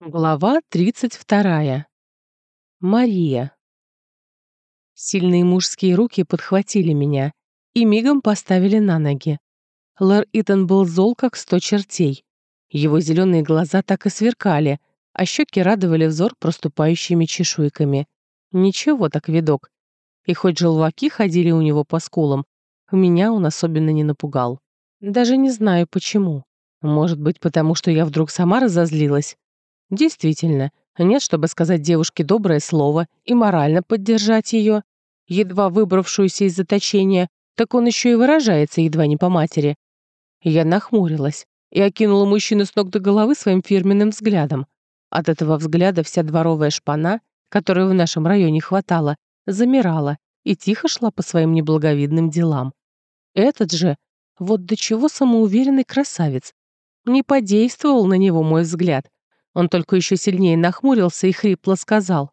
Глава 32. Мария. Сильные мужские руки подхватили меня и мигом поставили на ноги. Лэр Итан был зол, как сто чертей. Его зеленые глаза так и сверкали, а щеки радовали взор проступающими чешуйками. Ничего так видок. И хоть желваки ходили у него по скулам, меня он особенно не напугал. Даже не знаю почему. Может быть, потому что я вдруг сама разозлилась. Действительно, нет, чтобы сказать девушке доброе слово и морально поддержать ее. Едва выбравшуюся из заточения, так он еще и выражается едва не по матери. Я нахмурилась и окинула мужчину с ног до головы своим фирменным взглядом. От этого взгляда вся дворовая шпана, которой в нашем районе хватало, замирала и тихо шла по своим неблаговидным делам. Этот же, вот до чего самоуверенный красавец, не подействовал на него мой взгляд — он только еще сильнее нахмурился и хрипло сказал.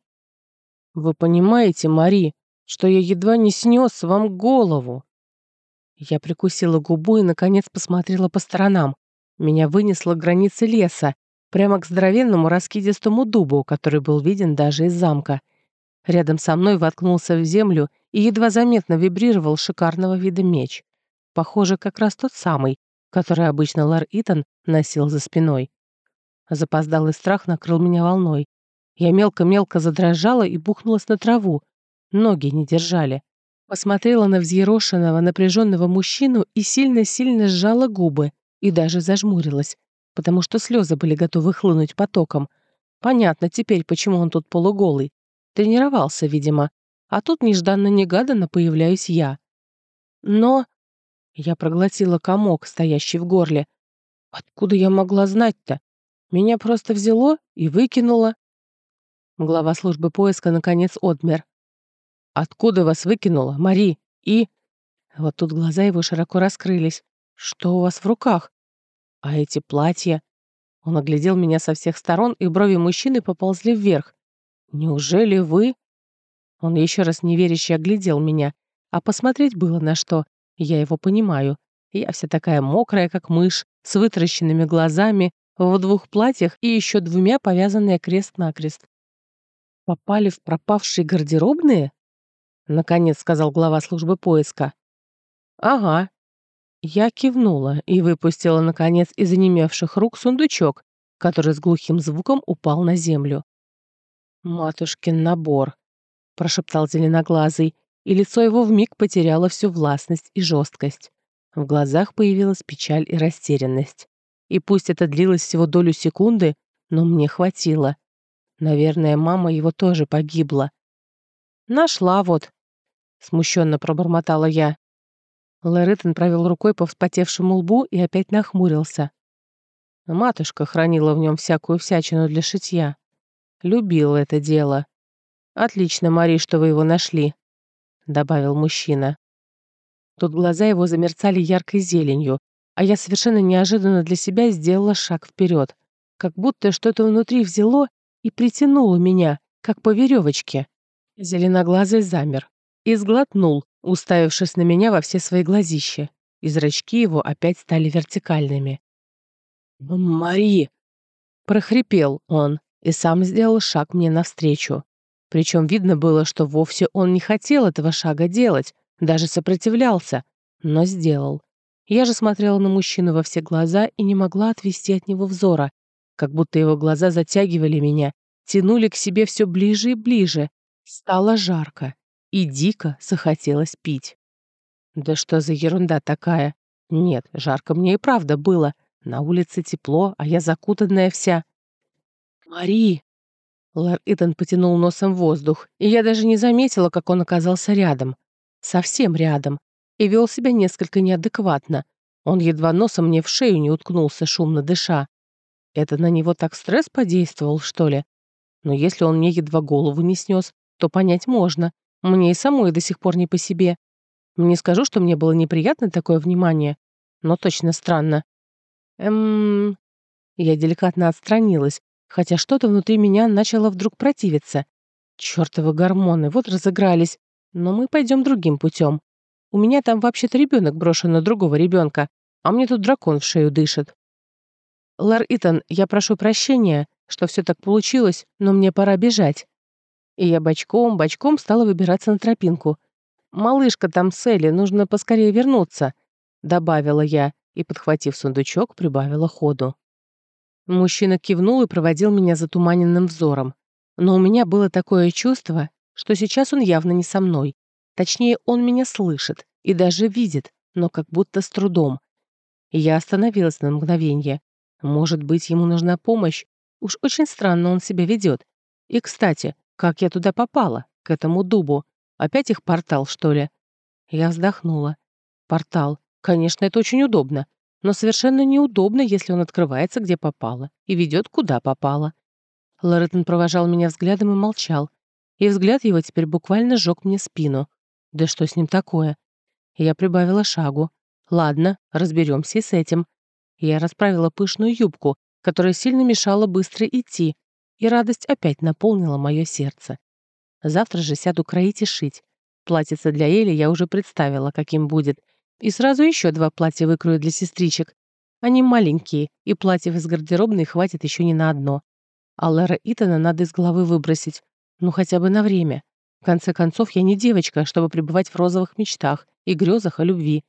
«Вы понимаете, Мари, что я едва не снес вам голову?» Я прикусила губу и, наконец, посмотрела по сторонам. Меня вынесло к границе леса, прямо к здоровенному раскидистому дубу, который был виден даже из замка. Рядом со мной воткнулся в землю и едва заметно вибрировал шикарного вида меч. Похоже, как раз тот самый, который обычно Лар Итан носил за спиной. Запоздалый страх накрыл меня волной. Я мелко-мелко задрожала и бухнулась на траву. Ноги не держали. Посмотрела на взъерошенного, напряженного мужчину и сильно-сильно сжала губы и даже зажмурилась, потому что слезы были готовы хлынуть потоком. Понятно теперь, почему он тут полуголый. Тренировался, видимо. А тут нежданно-негаданно появляюсь я. Но... Я проглотила комок, стоящий в горле. Откуда я могла знать-то? Меня просто взяло и выкинуло. Глава службы поиска наконец отмер. «Откуда вас выкинуло, Мари? И...» Вот тут глаза его широко раскрылись. «Что у вас в руках? А эти платья?» Он оглядел меня со всех сторон, и брови мужчины поползли вверх. «Неужели вы...» Он еще раз неверяще оглядел меня, а посмотреть было на что. Я его понимаю. Я вся такая мокрая, как мышь, с вытаращенными глазами, в двух платьях и еще двумя повязанные крест-накрест. «Попали в пропавшие гардеробные?» — наконец сказал глава службы поиска. «Ага». Я кивнула и выпустила, наконец, из онемевших рук сундучок, который с глухим звуком упал на землю. «Матушкин набор», — прошептал зеленоглазый, и лицо его вмиг потеряло всю властность и жесткость. В глазах появилась печаль и растерянность. И пусть это длилось всего долю секунды, но мне хватило. Наверное, мама его тоже погибла. «Нашла вот», — смущенно пробормотала я. Лэритон провел рукой по вспотевшему лбу и опять нахмурился. Матушка хранила в нем всякую всячину для шитья. Любила это дело. «Отлично, Мари, что вы его нашли», — добавил мужчина. Тут глаза его замерцали яркой зеленью, а я совершенно неожиданно для себя сделала шаг вперед, как будто что-то внутри взяло и притянуло меня, как по веревочке. Зеленоглазый замер и сглотнул, уставившись на меня во все свои глазища, и зрачки его опять стали вертикальными. «Мари!» — прохрипел он и сам сделал шаг мне навстречу. Причем видно было, что вовсе он не хотел этого шага делать, даже сопротивлялся, но сделал. Я же смотрела на мужчину во все глаза и не могла отвести от него взора, как будто его глаза затягивали меня, тянули к себе все ближе и ближе. Стало жарко, и дико захотелось пить. Да что за ерунда такая? Нет, жарко мне и правда было. На улице тепло, а я закутанная вся. «Мари!» Лар Итан потянул носом воздух, и я даже не заметила, как он оказался рядом. Совсем рядом и вел себя несколько неадекватно. Он едва носом мне в шею не уткнулся, шумно дыша. Это на него так стресс подействовал, что ли? Но если он мне едва голову не снес, то понять можно. Мне и самой до сих пор не по себе. Не скажу, что мне было неприятно такое внимание, но точно странно. Эм... Я деликатно отстранилась, хотя что-то внутри меня начало вдруг противиться. Чёртовы гормоны, вот разыгрались. Но мы пойдем другим путем. У меня там вообще-то ребенок брошен на другого ребенка, а мне тут дракон в шею дышит. «Лар Итан, я прошу прощения, что все так получилось, но мне пора бежать». И я бочком-бочком стала выбираться на тропинку. «Малышка там с Элли, нужно поскорее вернуться», — добавила я и, подхватив сундучок, прибавила ходу. Мужчина кивнул и проводил меня затуманенным взором. Но у меня было такое чувство, что сейчас он явно не со мной. Точнее, он меня слышит и даже видит, но как будто с трудом. Я остановилась на мгновение. Может быть, ему нужна помощь? Уж очень странно он себя ведет. И, кстати, как я туда попала, к этому дубу? Опять их портал, что ли? Я вздохнула. Портал. Конечно, это очень удобно. Но совершенно неудобно, если он открывается, где попало, и ведет, куда попало. Лоретон провожал меня взглядом и молчал. И взгляд его теперь буквально сжег мне спину. Да что с ним такое? Я прибавила шагу. Ладно, разберемся и с этим. Я расправила пышную юбку, которая сильно мешала быстро идти, и радость опять наполнила мое сердце. Завтра же сяду кроить и шить. Платьице для Эли я уже представила, каким будет, и сразу еще два платья выкрою для сестричек. Они маленькие, и платьев из гардеробной хватит еще не на одно. А Лера Итана надо из головы выбросить. Ну, хотя бы на время. В конце концов, я не девочка, чтобы пребывать в розовых мечтах и грезах о любви.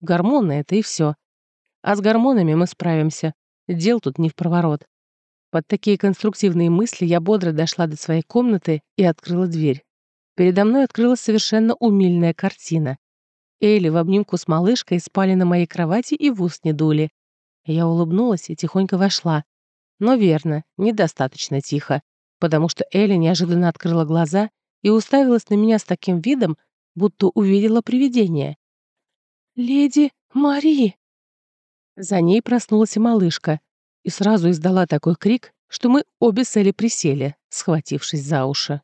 Гормоны — это и все. А с гормонами мы справимся. Дел тут не в проворот. Под такие конструктивные мысли я бодро дошла до своей комнаты и открыла дверь. Передо мной открылась совершенно умильная картина. Элли в обнимку с малышкой спали на моей кровати и в ус не дули. Я улыбнулась и тихонько вошла. Но верно, недостаточно тихо, потому что Элли неожиданно открыла глаза и уставилась на меня с таким видом, будто увидела привидение. «Леди Мари!» За ней проснулась и малышка и сразу издала такой крик, что мы обе с Элли присели, схватившись за уши.